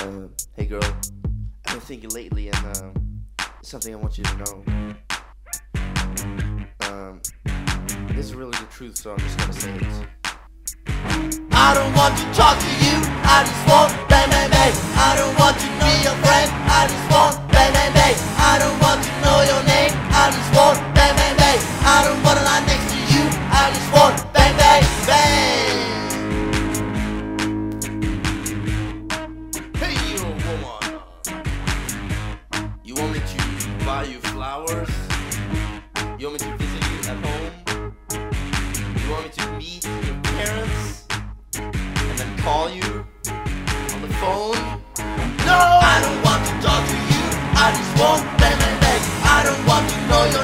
Uh, hey girl, I've been thinking lately, and um, something I want you to know. Um, this is really the truth, so I'm just gonna say it. I don't want to talk to you, you flowers? You want me to visit you at home? You want me to meet your parents? And then call you on the phone? No, I don't want to talk to you, I just want bang. I don't want to know your.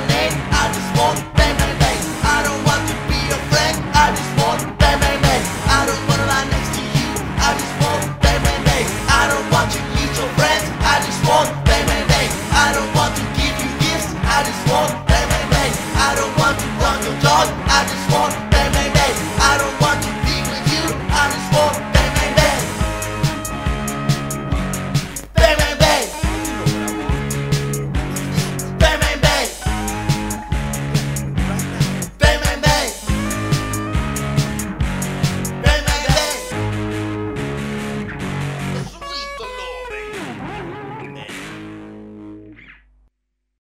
I just want bang bang bang. I don't want to run your dog. I just want bang bang bang. I don't want